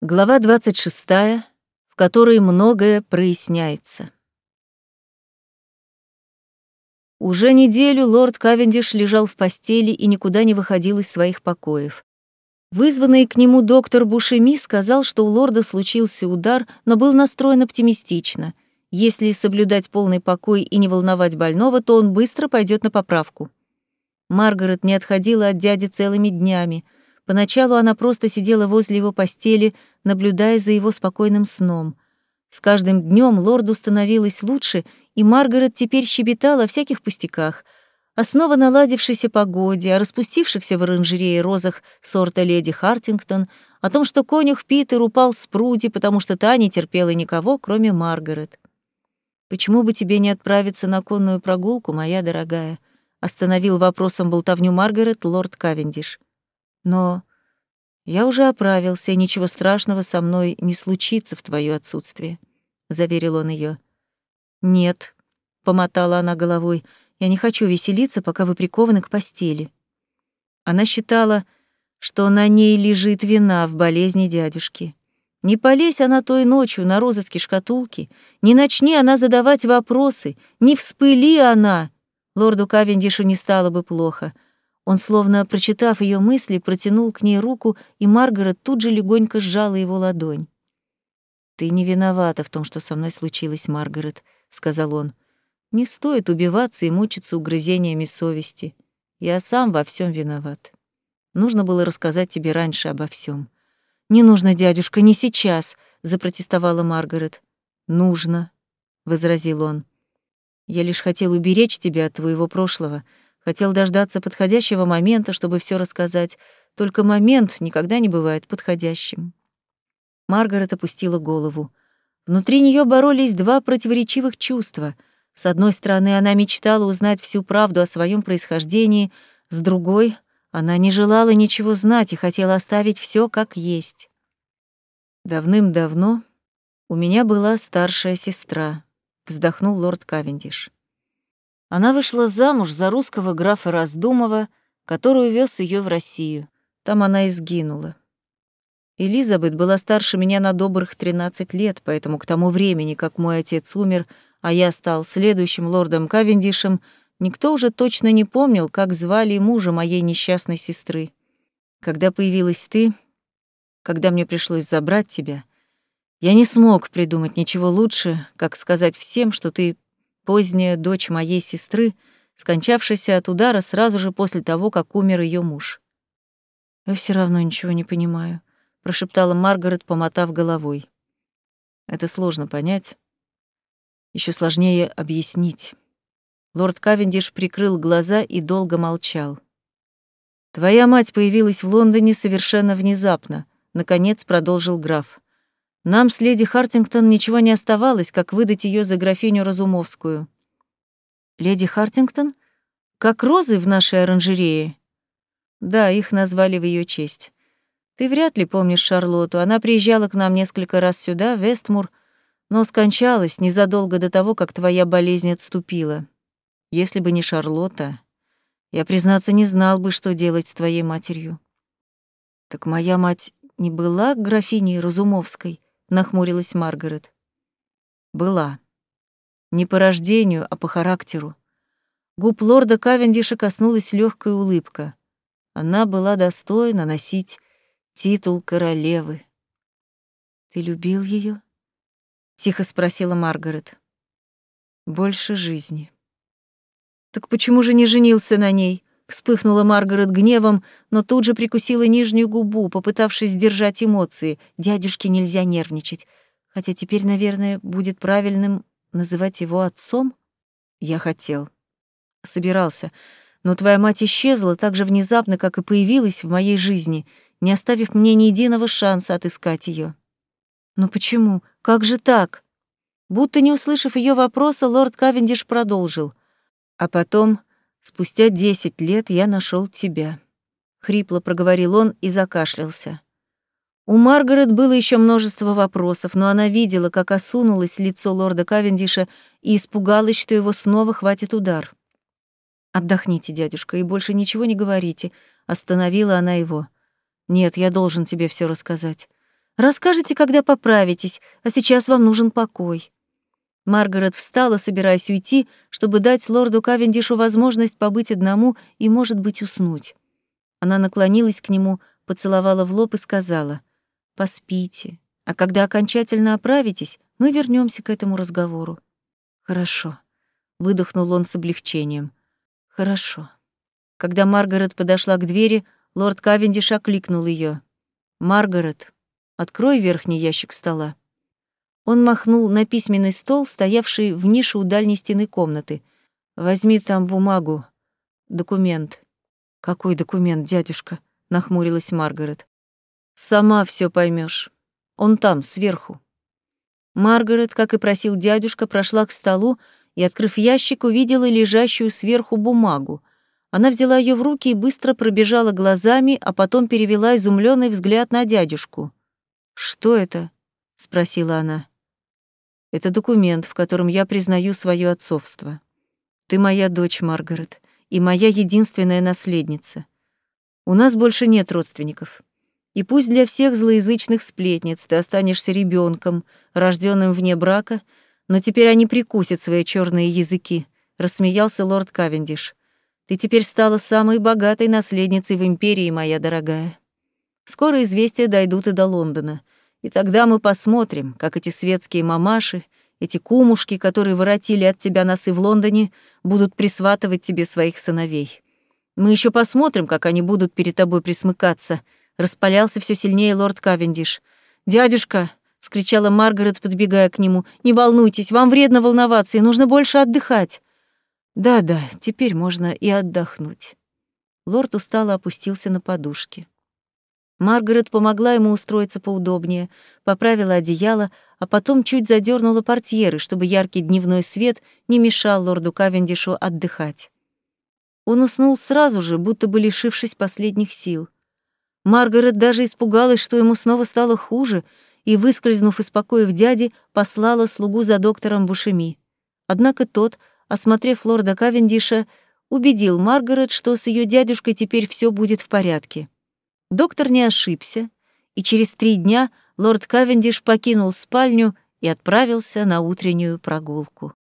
Глава 26, в которой многое проясняется. Уже неделю лорд Кавендиш лежал в постели и никуда не выходил из своих покоев. Вызванный к нему доктор Бушеми сказал, что у лорда случился удар, но был настроен оптимистично. Если соблюдать полный покой и не волновать больного, то он быстро пойдет на поправку. Маргарет не отходила от дяди целыми днями — Поначалу она просто сидела возле его постели, наблюдая за его спокойным сном. С каждым днем лорду становилось лучше, и Маргарет теперь щебетала о всяких пустяках. Основа наладившейся погоде, о распустившихся в оранжерее розах сорта леди Хартингтон, о том, что конюх Питер упал с пруди, потому что та не терпела никого, кроме Маргарет. «Почему бы тебе не отправиться на конную прогулку, моя дорогая?» — остановил вопросом болтовню Маргарет лорд Кавендиш. Но я уже оправился, и ничего страшного со мной не случится в твое отсутствие, заверил он ее. Нет, помотала она головой. Я не хочу веселиться, пока вы прикованы к постели. Она считала, что на ней лежит вина в болезни дядюшки. Не полезь она той ночью на розыски шкатулки, не начни она задавать вопросы, не вспыли она. Лорду Кавендишу не стало бы плохо — он, словно прочитав ее мысли, протянул к ней руку, и Маргарет тут же легонько сжала его ладонь. «Ты не виновата в том, что со мной случилось, Маргарет», — сказал он. «Не стоит убиваться и мучиться угрызениями совести. Я сам во всем виноват. Нужно было рассказать тебе раньше обо всем. «Не нужно, дядюшка, не сейчас», — запротестовала Маргарет. «Нужно», — возразил он. «Я лишь хотел уберечь тебя от твоего прошлого, Хотел дождаться подходящего момента, чтобы все рассказать, только момент никогда не бывает подходящим. Маргарет опустила голову. Внутри нее боролись два противоречивых чувства. С одной стороны, она мечтала узнать всю правду о своем происхождении, с другой — она не желала ничего знать и хотела оставить все как есть. «Давным-давно у меня была старшая сестра», — вздохнул лорд Кавендиш. Она вышла замуж за русского графа Раздумова, который увез ее в Россию. Там она и сгинула. Элизабет была старше меня на добрых 13 лет, поэтому к тому времени, как мой отец умер, а я стал следующим лордом Кавендишем, никто уже точно не помнил, как звали мужа моей несчастной сестры. Когда появилась ты, когда мне пришлось забрать тебя, я не смог придумать ничего лучше, как сказать всем, что ты поздняя дочь моей сестры, скончавшаяся от удара сразу же после того, как умер ее муж. «Я все равно ничего не понимаю», — прошептала Маргарет, помотав головой. «Это сложно понять. Еще сложнее объяснить». Лорд Кавендиш прикрыл глаза и долго молчал. «Твоя мать появилась в Лондоне совершенно внезапно», — наконец продолжил граф. Нам с леди Хартингтон ничего не оставалось, как выдать ее за графиню Разумовскую. Леди Хартингтон? Как розы в нашей оранжерее? Да, их назвали в ее честь. Ты вряд ли помнишь Шарлотту. Она приезжала к нам несколько раз сюда, в Вестмур, но скончалась незадолго до того, как твоя болезнь отступила. Если бы не Шарлотта, я, признаться, не знал бы, что делать с твоей матерью. Так моя мать не была графиней Разумовской? Нахмурилась Маргарет. Была. Не по рождению, а по характеру. Губ лорда Кавендиша коснулась легкая улыбка. Она была достойна носить титул королевы. Ты любил ее? тихо спросила Маргарет. Больше жизни. Так почему же не женился на ней? Вспыхнула Маргарет гневом, но тут же прикусила нижнюю губу, попытавшись сдержать эмоции. Дядюшке нельзя нервничать. Хотя теперь, наверное, будет правильным называть его отцом? Я хотел. Собирался. Но твоя мать исчезла так же внезапно, как и появилась в моей жизни, не оставив мне ни единого шанса отыскать ее. Но почему? Как же так? Будто не услышав ее вопроса, лорд Кавендиш продолжил. А потом Спустя десять лет я нашел тебя. Хрипло проговорил он и закашлялся. У Маргарет было еще множество вопросов, но она видела, как осунулось лицо лорда Кавендиша и испугалась, что его снова хватит удар. «Отдохните, дядюшка, и больше ничего не говорите», — остановила она его. «Нет, я должен тебе все рассказать. Расскажете, когда поправитесь, а сейчас вам нужен покой». Маргарет встала, собираясь уйти, чтобы дать лорду Кавендишу возможность побыть одному и, может быть, уснуть. Она наклонилась к нему, поцеловала в лоб и сказала, «Поспите, а когда окончательно оправитесь, мы вернемся к этому разговору». «Хорошо», — выдохнул он с облегчением. «Хорошо». Когда Маргарет подошла к двери, лорд Кавендиш окликнул ее. «Маргарет, открой верхний ящик стола». Он махнул на письменный стол, стоявший в нише у дальней стены комнаты. «Возьми там бумагу. Документ». «Какой документ, дядюшка?» — нахмурилась Маргарет. «Сама все поймешь. Он там, сверху». Маргарет, как и просил дядюшка, прошла к столу и, открыв ящик, увидела лежащую сверху бумагу. Она взяла ее в руки и быстро пробежала глазами, а потом перевела изумленный взгляд на дядюшку. «Что это?» — спросила она. Это документ, в котором я признаю свое отцовство. Ты моя дочь, Маргарет, и моя единственная наследница. У нас больше нет родственников. И пусть для всех злоязычных сплетниц ты останешься ребенком, рожденным вне брака, но теперь они прикусят свои черные языки, рассмеялся лорд Кавендиш. Ты теперь стала самой богатой наследницей в империи, моя дорогая. Скоро известия дойдут и до Лондона — и тогда мы посмотрим, как эти светские мамаши, эти кумушки, которые воротили от тебя носы в Лондоне, будут присватывать тебе своих сыновей. Мы еще посмотрим, как они будут перед тобой присмыкаться. Распалялся все сильнее лорд Кавендиш. «Дядюшка!» — скричала Маргарет, подбегая к нему. «Не волнуйтесь, вам вредно волноваться, и нужно больше отдыхать». «Да-да, теперь можно и отдохнуть». Лорд устало опустился на подушки. Маргарет помогла ему устроиться поудобнее, поправила одеяло, а потом чуть задернула портьеры, чтобы яркий дневной свет не мешал лорду Кавендишу отдыхать. Он уснул сразу же, будто бы лишившись последних сил. Маргарет даже испугалась, что ему снова стало хуже, и, выскользнув из покоев дяди, послала слугу за доктором Бушеми. Однако тот, осмотрев лорда Кавендиша, убедил Маргарет, что с ее дядюшкой теперь все будет в порядке. Доктор не ошибся, и через три дня лорд Кавендиш покинул спальню и отправился на утреннюю прогулку.